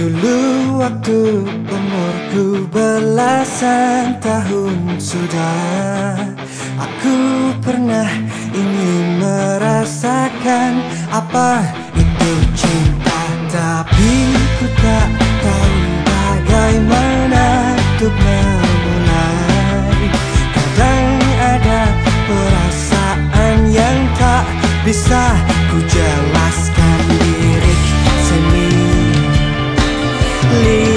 Dulu waktu umurku belasan tahun sudah Aku pernah ingin merasakan apa itu cinta. Tapi ku tak tahu bagaimana untuk memulai. Kadang ada perasaan yang tak bisa ku jelaskan lightly